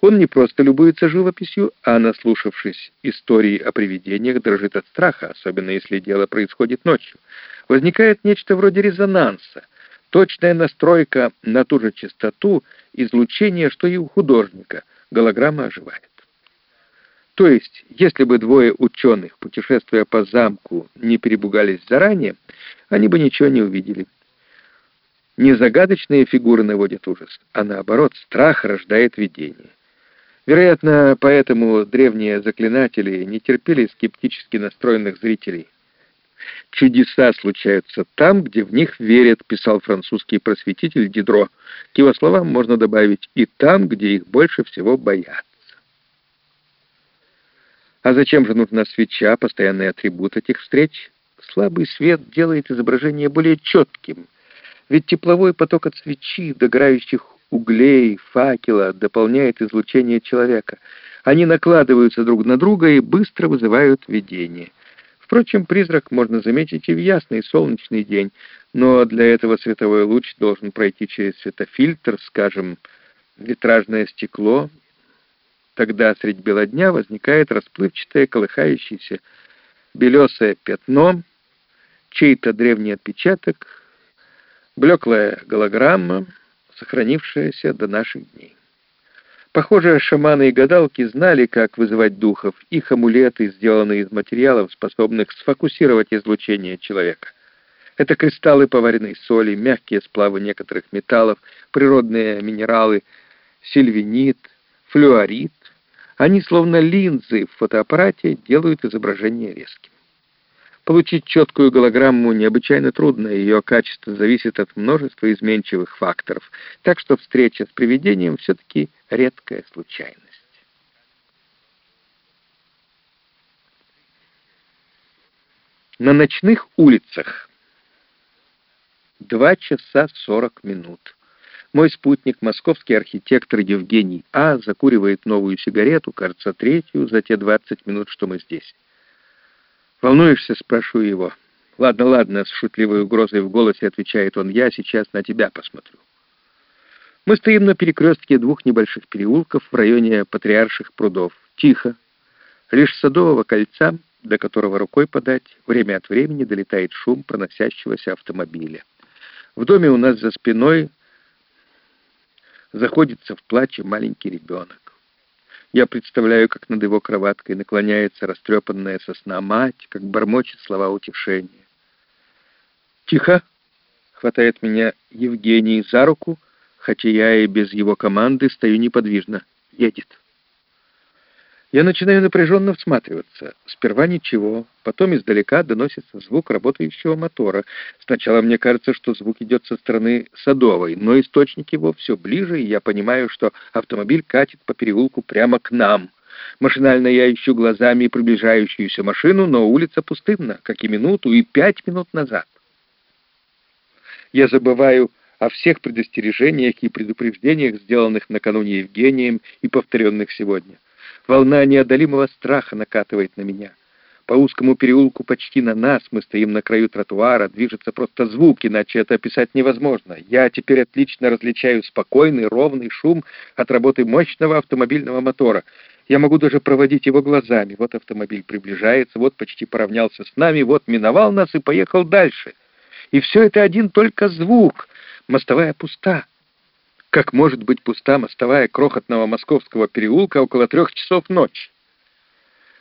Он не просто любуется живописью, а, наслушавшись истории о привидениях, дрожит от страха, особенно если дело происходит ночью. Возникает нечто вроде резонанса, точная настройка на ту же частоту излучения, что и у художника. Голограмма оживает. То есть, если бы двое ученых, путешествуя по замку, не перебугались заранее, они бы ничего не увидели. Не загадочные фигуры наводят ужас, а наоборот, страх рождает видение. Вероятно, поэтому древние заклинатели не терпели скептически настроенных зрителей. «Чудеса случаются там, где в них верят», — писал французский просветитель Дидро. К его словам можно добавить «и там, где их больше всего боятся». А зачем же нужна свеча, постоянный атрибут этих встреч? Слабый свет делает изображение более четким, ведь тепловой поток от свечи, догорающих углей, факела дополняет излучение человека. Они накладываются друг на друга и быстро вызывают видение. Впрочем, призрак можно заметить и в ясный солнечный день, но для этого световой луч должен пройти через светофильтр, скажем, витражное стекло. Тогда средь бела дня возникает расплывчатое колыхающееся белесое пятно, чей-то древний отпечаток, блеклая голограмма — сохранившаяся до наших дней. Похоже, шаманы и гадалки знали, как вызывать духов. Их амулеты сделаны из материалов, способных сфокусировать излучение человека. Это кристаллы поваренной соли, мягкие сплавы некоторых металлов, природные минералы, сильвинит, флюорит. Они, словно линзы в фотоаппарате, делают изображение резким. Получить четкую голограмму необычайно трудно, ее качество зависит от множества изменчивых факторов, так что встреча с привидением все-таки редкая случайность. На ночных улицах. Два часа сорок минут. Мой спутник, московский архитектор Евгений А., закуривает новую сигарету, кажется, третью, за те двадцать минут, что мы здесь. «Волнуешься?» — спрашиваю его. «Ладно, ладно», — с шутливой угрозой в голосе отвечает он. «Я сейчас на тебя посмотрю». Мы стоим на перекрестке двух небольших переулков в районе Патриарших прудов. Тихо. Лишь Садового кольца, до которого рукой подать, время от времени долетает шум проносящегося автомобиля. В доме у нас за спиной заходится в плаче маленький ребенок. Я представляю, как над его кроваткой наклоняется растрепанная сосна мать, как бормочет слова утешения. «Тихо!» — хватает меня Евгений за руку, хотя я и без его команды стою неподвижно. Едет. Я начинаю напряженно всматриваться. Сперва ничего, потом издалека доносится звук работающего мотора. Сначала мне кажется, что звук идет со стороны Садовой, но источник его все ближе, и я понимаю, что автомобиль катит по переулку прямо к нам. Машинально я ищу глазами приближающуюся машину, но улица пустынна, как и минуту, и пять минут назад. Я забываю о всех предостережениях и предупреждениях, сделанных накануне Евгением и повторенных сегодня. Волна неодолимого страха накатывает на меня. По узкому переулку почти на нас, мы стоим на краю тротуара, движется просто звук, иначе это описать невозможно. Я теперь отлично различаю спокойный, ровный шум от работы мощного автомобильного мотора. Я могу даже проводить его глазами. Вот автомобиль приближается, вот почти поравнялся с нами, вот миновал нас и поехал дальше. И все это один только звук. Мостовая пуста. Как может быть пуста мостовая крохотного московского переулка около трех часов ночи?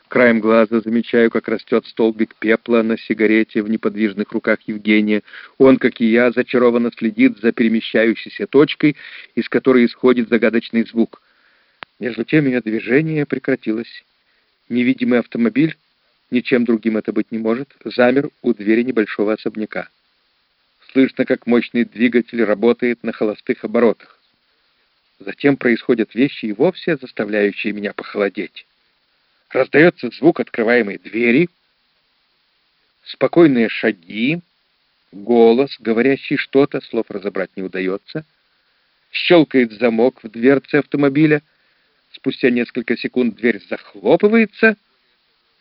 Краем глаза замечаю, как растет столбик пепла на сигарете в неподвижных руках Евгения. Он, как и я, зачарованно следит за перемещающейся точкой, из которой исходит загадочный звук. Между тем ее движение прекратилось. Невидимый автомобиль, ничем другим это быть не может, замер у двери небольшого особняка. Слышно, как мощный двигатель работает на холостых оборотах. Затем происходят вещи и вовсе заставляющие меня похолодеть. Раздается звук открываемой двери, спокойные шаги, голос, говорящий что-то, слов разобрать не удается, щелкает замок в дверце автомобиля, спустя несколько секунд дверь захлопывается,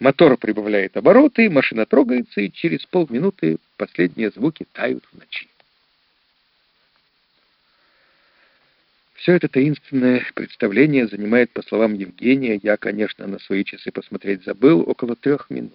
мотор прибавляет обороты, машина трогается, и через полминуты последние звуки тают в ночи. Все это таинственное представление занимает, по словам Евгения, я, конечно, на свои часы посмотреть забыл, около трех минут.